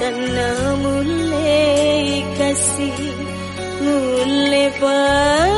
Karena kasi kasih pa